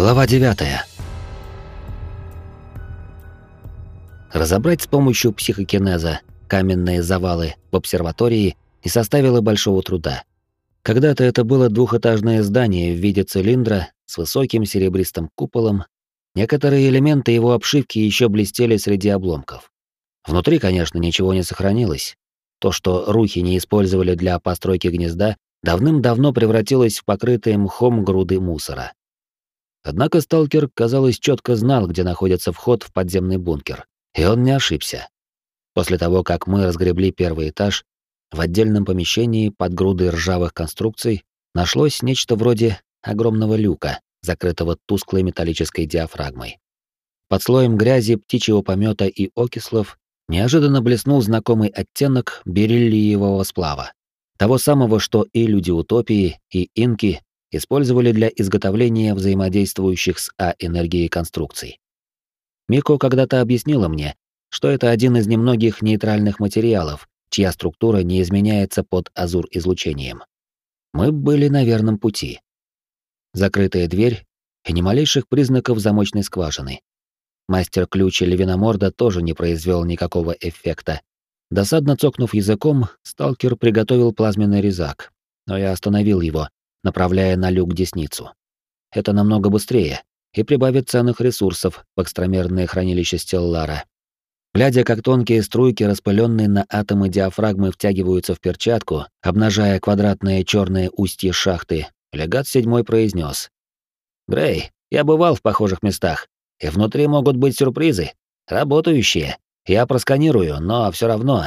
Глава 9. Разобрать с помощью психокинеза каменные завалы в обсерватории не составило большого труда. Когда-то это было двухэтажное здание в виде цилиндра с высоким серебристым куполом. Некоторые элементы его обшивки еще блестели среди обломков. Внутри, конечно, ничего не сохранилось. То, что рухи не использовали для постройки гнезда, давным-давно превратилось в покрытые мхом груды мусора. Однако сталкер, казалось, четко знал, где находится вход в подземный бункер, и он не ошибся. После того, как мы разгребли первый этаж, в отдельном помещении под грудой ржавых конструкций нашлось нечто вроде огромного люка, закрытого тусклой металлической диафрагмой. Под слоем грязи, птичьего помета и окислов неожиданно блеснул знакомый оттенок бериллиевого сплава. Того самого, что и люди утопии, и инки использовали для изготовления взаимодействующих с А-энергией конструкций. Мико когда-то объяснила мне, что это один из немногих нейтральных материалов, чья структура не изменяется под азур-излучением. Мы были на верном пути. Закрытая дверь и ни малейших признаков замочной скважины. Мастер-ключ Левиноморда тоже не произвел никакого эффекта. Досадно цокнув языком, сталкер приготовил плазменный резак, но я остановил его, направляя на люк десницу. Это намного быстрее и прибавит ценных ресурсов в экстрамерное хранилище Стеллара. Глядя, как тонкие струйки, распыленные на атомы диафрагмы, втягиваются в перчатку, обнажая квадратное черное устье шахты, легат седьмой произнес: «Грей, я бывал в похожих местах, и внутри могут быть сюрпризы, работающие. Я просканирую, но все равно.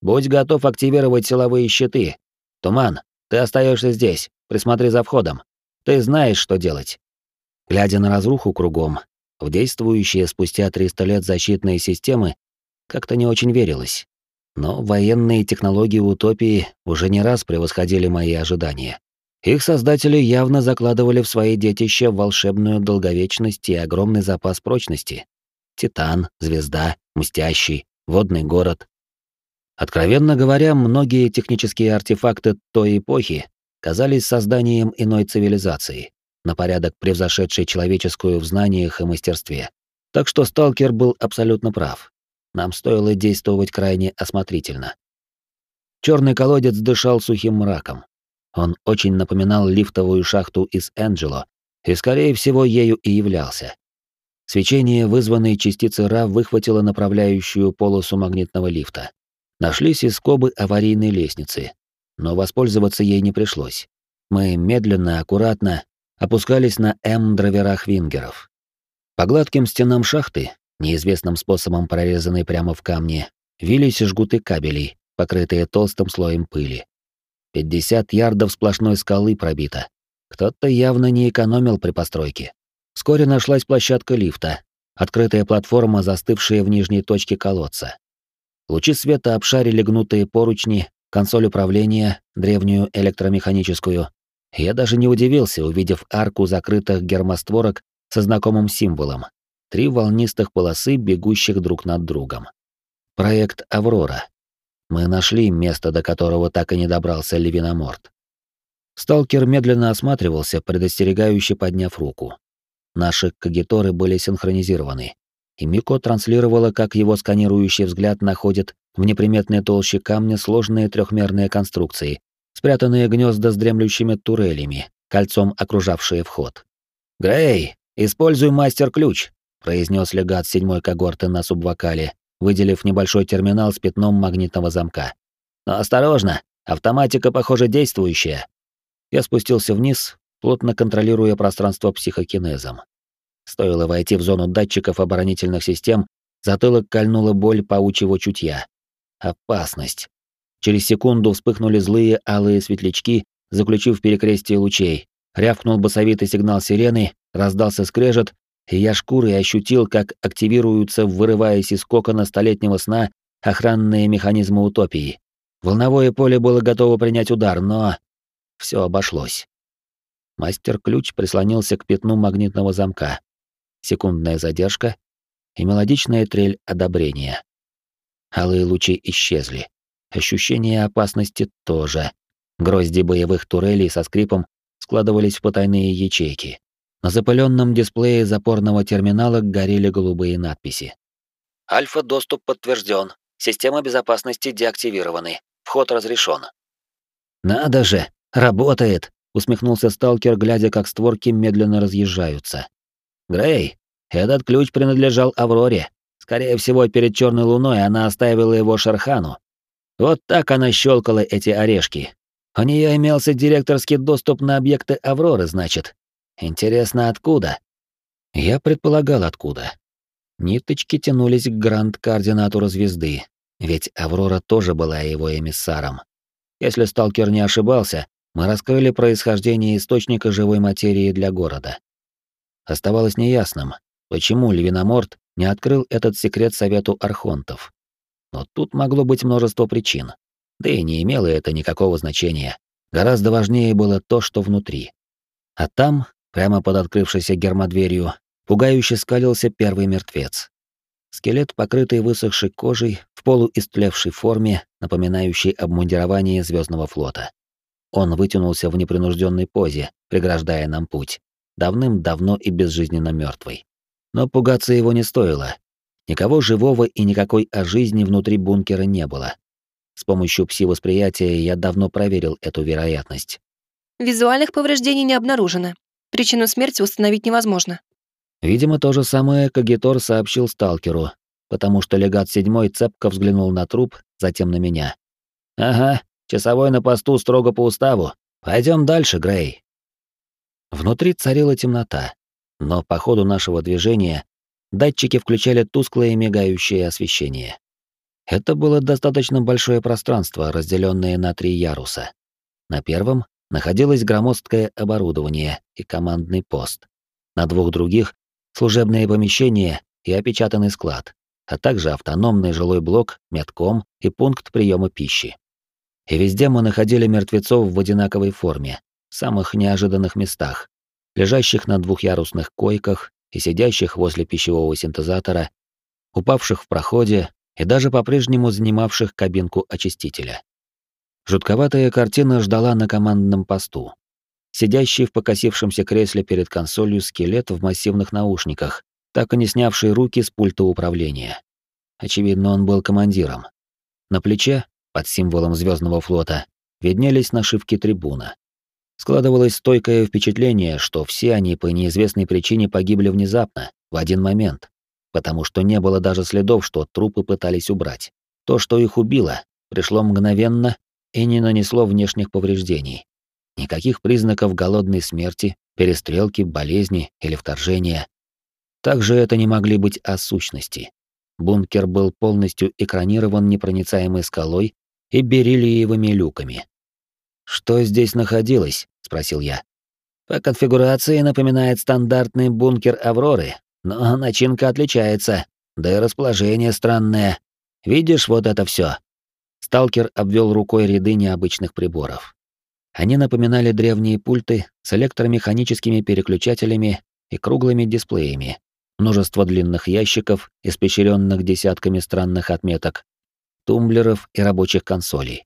Будь готов активировать силовые щиты. Туман, ты остаешься здесь. Присмотри за входом. Ты знаешь, что делать. Глядя на разруху кругом, в действующие спустя 300 лет защитные системы как-то не очень верилось. Но военные технологии утопии уже не раз превосходили мои ожидания. Их создатели явно закладывали в свои детища волшебную долговечность и огромный запас прочности. Титан, звезда, мстящий, водный город. Откровенно говоря, многие технические артефакты той эпохи казались созданием иной цивилизации, на порядок превзошедшей человеческую в знаниях и мастерстве. Так что сталкер был абсолютно прав. Нам стоило действовать крайне осмотрительно. Черный колодец дышал сухим мраком. Он очень напоминал лифтовую шахту из Энджело, и, скорее всего, ею и являлся. Свечение вызванной частицы Ра выхватило направляющую полосу магнитного лифта. Нашлись и скобы аварийной лестницы, но воспользоваться ей не пришлось. Мы медленно, аккуратно опускались на М-дроверах вингеров. По гладким стенам шахты, неизвестным способом прорезанной прямо в камне, вились жгуты кабелей, покрытые толстым слоем пыли. 50 ярдов сплошной скалы пробито. Кто-то явно не экономил при постройке. Вскоре нашлась площадка лифта, открытая платформа, застывшая в нижней точке колодца. Лучи света обшарили гнутые поручни, консоль управления, древнюю электромеханическую. Я даже не удивился, увидев арку закрытых гермостворок со знакомым символом. Три волнистых полосы, бегущих друг над другом. Проект «Аврора». Мы нашли место, до которого так и не добрался Левиноморт. Сталкер медленно осматривался, предостерегающе подняв руку. Наши кагиторы были синхронизированы, и Мико транслировала, как его сканирующий взгляд находит в неприметной толще камня сложные трехмерные конструкции, спрятанные гнезда с дремлющими турелями, кольцом окружавшие вход. «Грей, используй мастер-ключ», — произнес легат седьмой когорты на субвокале, выделив небольшой терминал с пятном магнитного замка. «Но осторожно, автоматика, похоже, действующая». Я спустился вниз, плотно контролируя пространство психокинезом. Стоило войти в зону датчиков оборонительных систем, затылок кольнула боль паучьего чутья. Опасность. Через секунду вспыхнули злые алые светлячки, заключив перекрестие лучей. Рявкнул басовитый сигнал сирены, раздался скрежет, и я шкурой ощутил, как активируются, вырываясь из кокона столетнего сна, охранные механизмы утопии. Волновое поле было готово принять удар, но... все обошлось. Мастер-ключ прислонился к пятну магнитного замка. Секундная задержка и мелодичная трель одобрения. Алые лучи исчезли. Ощущение опасности тоже. Грозди боевых турелей со скрипом складывались в потайные ячейки. На запыленном дисплее запорного терминала горели голубые надписи. «Альфа-доступ подтвержден. Система безопасности деактивированы. Вход разрешен». «Надо же! Работает!» — усмехнулся сталкер, глядя, как створки медленно разъезжаются. «Грей, этот ключ принадлежал Авроре. Скорее всего, перед черной луной она оставила его Шархану. Вот так она щелкала эти орешки. У нее имелся директорский доступ на объекты Авроры, значит. Интересно, откуда? Я предполагал, откуда. Ниточки тянулись к гранд-координатору звезды, ведь Аврора тоже была его эмиссаром. Если сталкер не ошибался, мы раскрыли происхождение источника живой материи для города. Оставалось неясным, почему Левиноморт не открыл этот секрет Совету Архонтов. Но тут могло быть множество причин. Да и не имело это никакого значения. Гораздо важнее было то, что внутри. А там, Прямо под открывшейся гермодверью пугающе скалился первый мертвец. Скелет, покрытый высохшей кожей, в полуистлевшей форме, напоминающей обмундирование звездного флота. Он вытянулся в непринужденной позе, преграждая нам путь, давным-давно и безжизненно мертвый. Но пугаться его не стоило. Никого живого и никакой о жизни внутри бункера не было. С помощью пси-восприятия я давно проверил эту вероятность. Визуальных повреждений не обнаружено. Причину смерти установить невозможно. Видимо, то же самое Кагитор сообщил сталкеру, потому что легат седьмой цепко взглянул на труп, затем на меня. «Ага, часовой на посту строго по уставу. Пойдем дальше, Грей». Внутри царила темнота, но по ходу нашего движения датчики включали тусклое мигающее освещение. Это было достаточно большое пространство, разделенное на три яруса. На первом находилось громоздкое оборудование и командный пост. На двух других — служебное помещение и опечатанный склад, а также автономный жилой блок, медком и пункт приема пищи. И везде мы находили мертвецов в одинаковой форме, самых неожиданных местах, лежащих на двухъярусных койках и сидящих возле пищевого синтезатора, упавших в проходе и даже по-прежнему занимавших кабинку очистителя. Жутковатая картина ждала на командном посту. Сидящий в покосившемся кресле перед консолью скелет в массивных наушниках, так и не снявший руки с пульта управления. Очевидно, он был командиром. На плече, под символом звездного флота, виднелись нашивки трибуна. Складывалось стойкое впечатление, что все они по неизвестной причине погибли внезапно, в один момент, потому что не было даже следов, что трупы пытались убрать. То, что их убило, пришло мгновенно и не нанесло внешних повреждений. Никаких признаков голодной смерти, перестрелки, болезни или вторжения. Также это не могли быть о сущности. Бункер был полностью экранирован непроницаемой скалой и бериллиевыми люками. «Что здесь находилось?» — спросил я. «По конфигурации напоминает стандартный бункер «Авроры», но начинка отличается, да и расположение странное. Видишь вот это все? Сталкер обвел рукой ряды необычных приборов. Они напоминали древние пульты с электромеханическими переключателями и круглыми дисплеями, множество длинных ящиков, испещренных десятками странных отметок, тумблеров и рабочих консолей.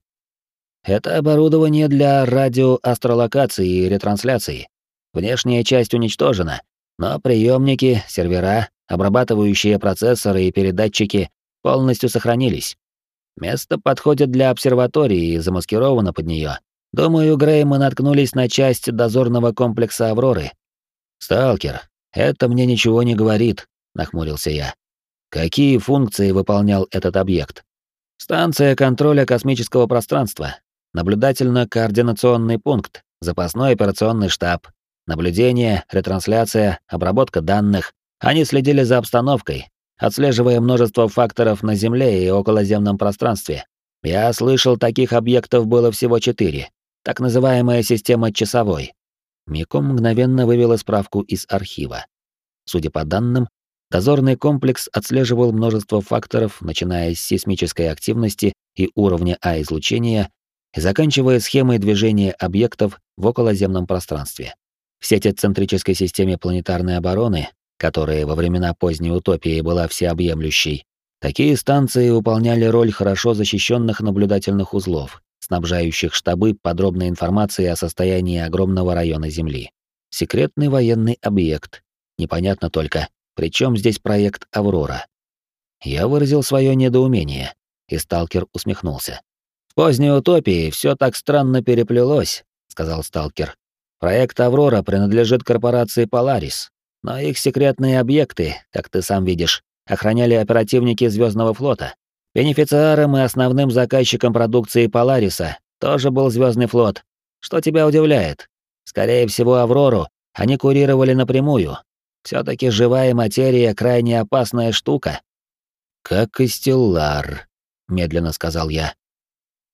Это оборудование для радиоастролокации и ретрансляции. Внешняя часть уничтожена, но приемники, сервера, обрабатывающие процессоры и передатчики полностью сохранились. Место подходит для обсерватории и замаскировано под нее. Думаю, Грей, мы наткнулись на часть дозорного комплекса Авроры. Сталкер, это мне ничего не говорит, нахмурился я. Какие функции выполнял этот объект? Станция контроля космического пространства, наблюдательно-координационный пункт, запасной операционный штаб, наблюдение, ретрансляция, обработка данных. Они следили за обстановкой, отслеживая множество факторов на Земле и околоземном пространстве. Я слышал, таких объектов было всего четыре. Так называемая система часовой. Миком мгновенно вывела справку из архива. Судя по данным, дозорный комплекс отслеживал множество факторов, начиная с сейсмической активности и уровня А-излучения и заканчивая схемой движения объектов в околоземном пространстве. В сети-центрической системе планетарной обороны которая во времена поздней утопии была всеобъемлющей, такие станции выполняли роль хорошо защищенных наблюдательных узлов, снабжающих штабы подробной информацией о состоянии огромного района Земли. Секретный военный объект. Непонятно только, при чем здесь проект «Аврора». Я выразил свое недоумение, и сталкер усмехнулся. «В поздней утопии все так странно переплелось», — сказал сталкер. «Проект «Аврора» принадлежит корпорации «Поларис», но их секретные объекты, как ты сам видишь, охраняли оперативники Звездного флота. Бенефициаром и основным заказчиком продукции «Полариса» тоже был Звездный флот. Что тебя удивляет? Скорее всего, «Аврору» они курировали напрямую. все таки живая материя — крайне опасная штука. «Как и Стеллар», — медленно сказал я.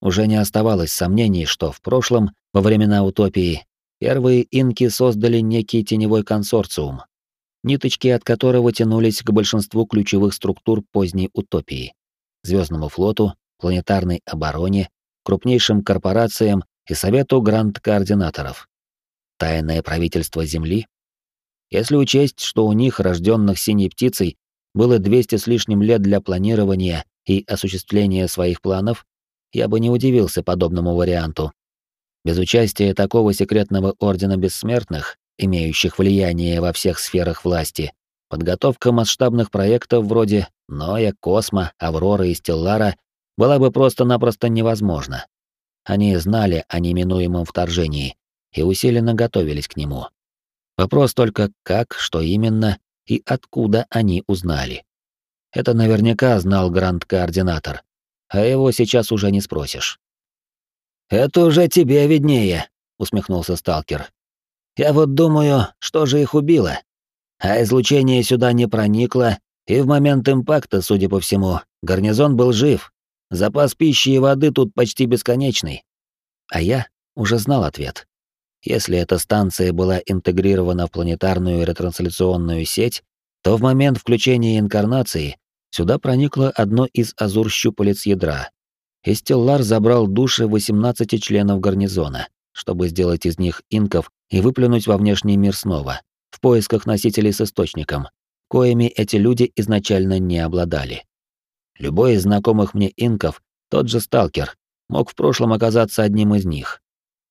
Уже не оставалось сомнений, что в прошлом, во времена утопии, первые инки создали некий теневой консорциум, ниточки от которого тянулись к большинству ключевых структур поздней утопии. Звездному флоту, планетарной обороне, крупнейшим корпорациям и Совету гранд-координаторов. Тайное правительство Земли? Если учесть, что у них, рожденных синей птицей, было 200 с лишним лет для планирования и осуществления своих планов, я бы не удивился подобному варианту. Без участия такого секретного ордена бессмертных, имеющих влияние во всех сферах власти, подготовка масштабных проектов вроде Ноя, Космо, Авроры и Стеллара была бы просто-напросто невозможна. Они знали о неминуемом вторжении и усиленно готовились к нему. Вопрос только как, что именно и откуда они узнали. Это наверняка знал гранд-координатор, а его сейчас уже не спросишь. «Это уже тебе виднее», — усмехнулся сталкер. «Я вот думаю, что же их убило? А излучение сюда не проникло, и в момент импакта, судя по всему, гарнизон был жив. Запас пищи и воды тут почти бесконечный. А я уже знал ответ. Если эта станция была интегрирована в планетарную ретрансляционную сеть, то в момент включения инкарнации сюда проникло одно из азур-щупалец ядра. И Стеллар забрал души 18 членов гарнизона, чтобы сделать из них инков и выплюнуть во внешний мир снова, в поисках носителей с источником, коими эти люди изначально не обладали. Любой из знакомых мне инков, тот же сталкер, мог в прошлом оказаться одним из них.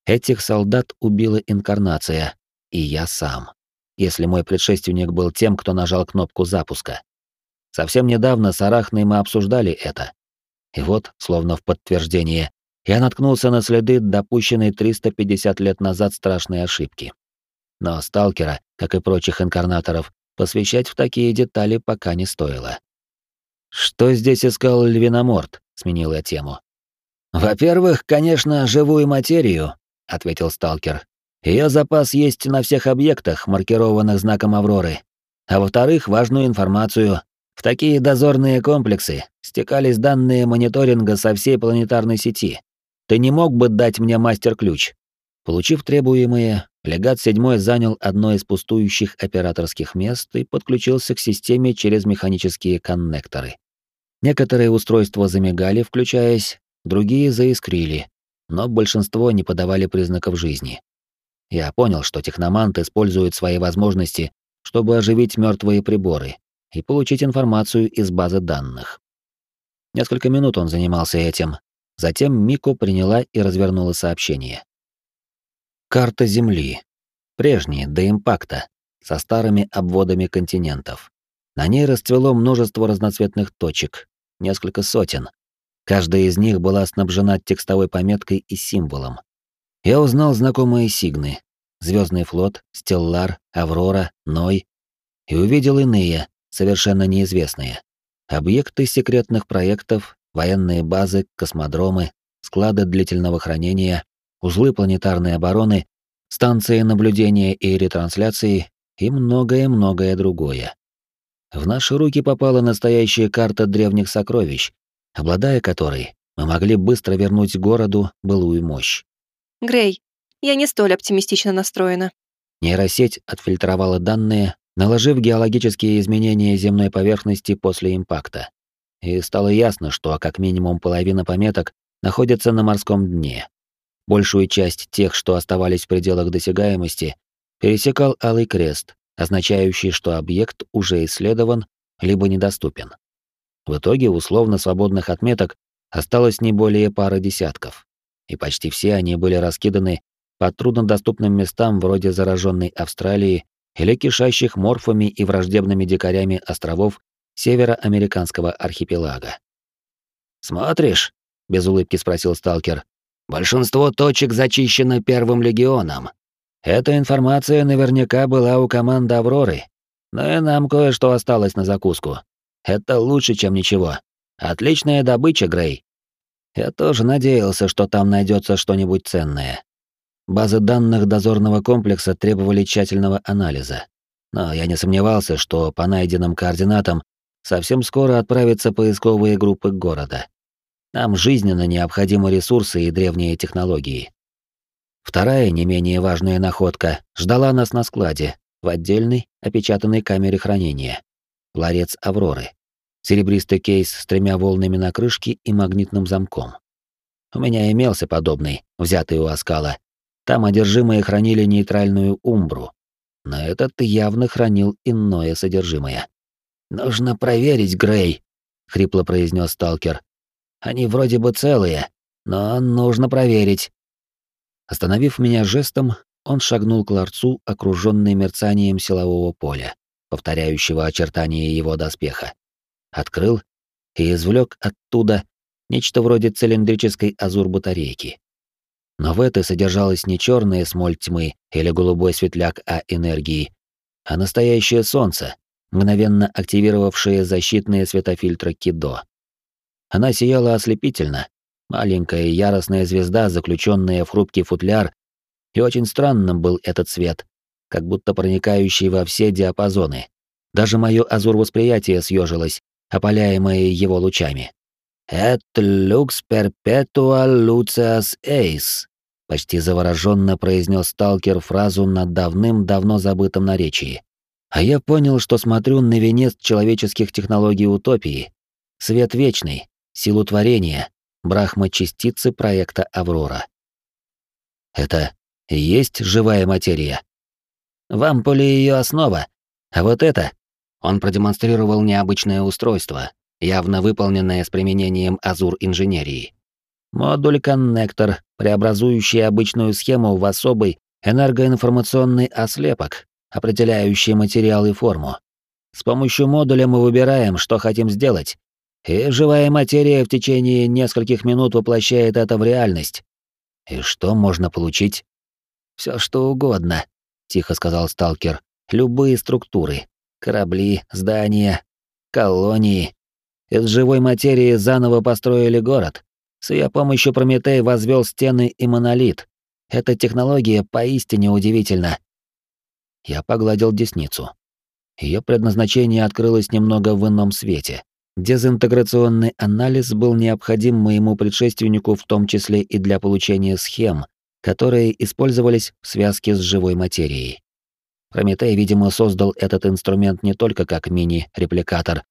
Этих солдат убила инкарнация, и я сам, если мой предшественник был тем, кто нажал кнопку запуска. Совсем недавно с Арахной мы обсуждали это. И вот, словно в подтверждение, я наткнулся на следы допущенной 350 лет назад страшной ошибки. Но сталкера, как и прочих инкарнаторов, посвящать в такие детали пока не стоило. «Что здесь искал львиноморт?» — сменил я тему. «Во-первых, конечно, живую материю», — ответил сталкер. Ее запас есть на всех объектах, маркированных знаком Авроры. А во-вторых, важную информацию. В такие дозорные комплексы стекались данные мониторинга со всей планетарной сети. Ты не мог бы дать мне мастер-ключ?» Получив требуемое, легат седьмой занял одно из пустующих операторских мест и подключился к системе через механические коннекторы. Некоторые устройства замигали, включаясь, другие заискрили, но большинство не подавали признаков жизни. Я понял, что техномант использует свои возможности, чтобы оживить мертвые приборы и получить информацию из базы данных. Несколько минут он занимался этим. Затем Мико приняла и развернула сообщение. Карта Земли. Прежняя, до импакта, со старыми обводами континентов. На ней расцвело множество разноцветных точек, несколько сотен. Каждая из них была снабжена текстовой пометкой и символом. Я узнал знакомые сигны. Звездный флот, Стеллар, Аврора, Ной. И увидел иные, совершенно неизвестные. Объекты секретных проектов, военные базы, космодромы, склады длительного хранения, узлы планетарной обороны, станции наблюдения и ретрансляции и многое-многое другое. В наши руки попала настоящая карта древних сокровищ, обладая которой мы могли быстро вернуть городу былую мощь. Грей, я не столь оптимистично настроена. Нейросеть отфильтровала данные, наложив геологические изменения земной поверхности после импакта. И стало ясно, что как минимум половина пометок находится на морском дне. Большую часть тех, что оставались в пределах досягаемости, пересекал Алый Крест, означающий, что объект уже исследован либо недоступен. В итоге условно свободных отметок осталось не более пары десятков, и почти все они были раскиданы по труднодоступным местам вроде зараженной Австралии или кишащих морфами и враждебными дикарями островов североамериканского архипелага. «Смотришь?» — без улыбки спросил сталкер. «Большинство точек зачищено Первым легионом. Эта информация наверняка была у команды «Авроры», но и нам кое-что осталось на закуску. Это лучше, чем ничего. Отличная добыча, Грей. Я тоже надеялся, что там найдется что-нибудь ценное. Базы данных дозорного комплекса требовали тщательного анализа. Но я не сомневался, что по найденным координатам совсем скоро отправятся поисковые группы города. Нам жизненно необходимы ресурсы и древние технологии. Вторая, не менее важная находка, ждала нас на складе, в отдельной, опечатанной камере хранения. Ларец Авроры. Серебристый кейс с тремя волнами на крышке и магнитным замком. У меня имелся подобный, взятый у Аскала. Там одержимые хранили нейтральную умбру. Но этот явно хранил иное содержимое. «Нужно проверить, Грей», — хрипло произнес сталкер. «Они вроде бы целые, но нужно проверить». Остановив меня жестом, он шагнул к ларцу, окруженный мерцанием силового поля, повторяющего очертания его доспеха. Открыл и извлек оттуда нечто вроде цилиндрической азур-батарейки. Но в этой содержалась не черная смоль тьмы или голубой светляк А энергии, а настоящее солнце, мгновенно активировавшее защитные светофильтры Кидо. Она сияла ослепительно, маленькая яростная звезда, заключенная в хрупкий футляр, и очень странным был этот свет, как будто проникающий во все диапазоны. Даже мое азур-восприятие съежилось, опаляемое его лучами. «Et lux perpetua luceas eis», — почти завороженно произнес сталкер фразу на давным-давно забытом наречии. А я понял, что смотрю на венец человеческих технологий утопии. Свет вечный, силу творения, брахма-частицы проекта «Аврора». Это и есть живая материя. В ампуле ее основа, а вот это... Он продемонстрировал необычное устройство, явно выполненное с применением азур-инженерии. Модуль-коннектор, преобразующий обычную схему в особый энергоинформационный ослепок, определяющий материал и форму. С помощью модуля мы выбираем, что хотим сделать, и живая материя в течение нескольких минут воплощает это в реальность. И что можно получить? Все что угодно, тихо сказал сталкер. Любые структуры, корабли, здания, колонии. Из живой материи заново построили город. С ее помощью Прометей возвел стены и монолит. Эта технология поистине удивительна. Я погладил десницу. Ее предназначение открылось немного в ином свете. Дезинтеграционный анализ был необходим моему предшественнику в том числе и для получения схем, которые использовались в связке с живой материей. Прометей, видимо, создал этот инструмент не только как мини-репликатор,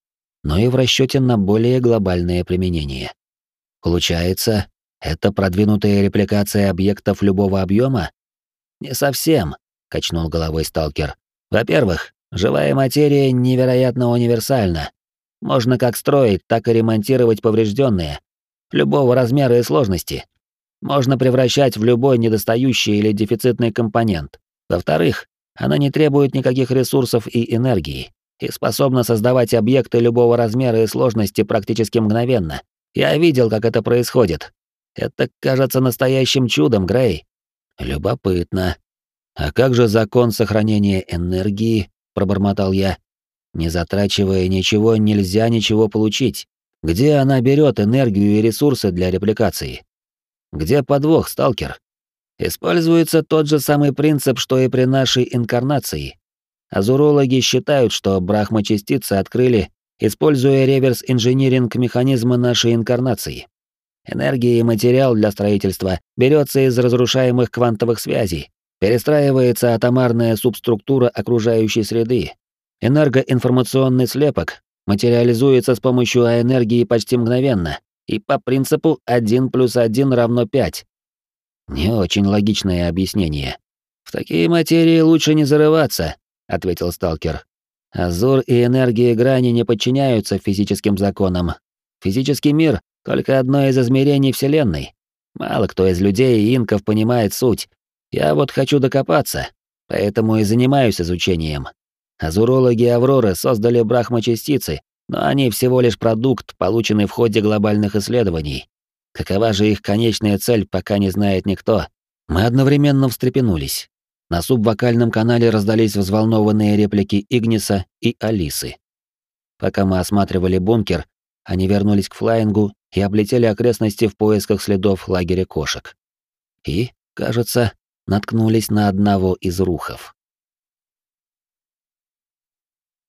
но и в расчете на более глобальное применение. Получается, это продвинутая репликация объектов любого объема? Не совсем, качнул головой сталкер. Во-первых, живая материя невероятно универсальна, можно как строить, так и ремонтировать поврежденные, любого размера и сложности. Можно превращать в любой недостающий или дефицитный компонент. Во-вторых, она не требует никаких ресурсов и энергии и способна создавать объекты любого размера и сложности практически мгновенно. Я видел, как это происходит. Это кажется настоящим чудом, Грей. Любопытно. А как же закон сохранения энергии? пробормотал я. Не затрачивая ничего, нельзя ничего получить. Где она берет энергию и ресурсы для репликации? Где подвох, сталкер? Используется тот же самый принцип, что и при нашей инкарнации. Азурологи считают, что брахма-частицы открыли, используя реверс-инжиниринг механизма нашей инкарнации. Энергия и материал для строительства берется из разрушаемых квантовых связей, перестраивается атомарная субструктура окружающей среды, Энергоинформационный слепок материализуется с помощью энергии почти мгновенно и по принципу 1 плюс 1 равно 5. Не очень логичное объяснение. В такие материи лучше не зарываться, ответил сталкер. Азур и энергии грани не подчиняются физическим законам. Физический мир — только одно из измерений Вселенной. Мало кто из людей и инков понимает суть. Я вот хочу докопаться, поэтому и занимаюсь изучением. Азурологи Авроры создали брахмачастицы, но они всего лишь продукт, полученный в ходе глобальных исследований. Какова же их конечная цель, пока не знает никто. Мы одновременно встрепенулись. На субвокальном канале раздались взволнованные реплики Игниса и Алисы. Пока мы осматривали бункер, они вернулись к флайингу и облетели окрестности в поисках следов лагеря кошек. И, кажется, наткнулись на одного из рухов.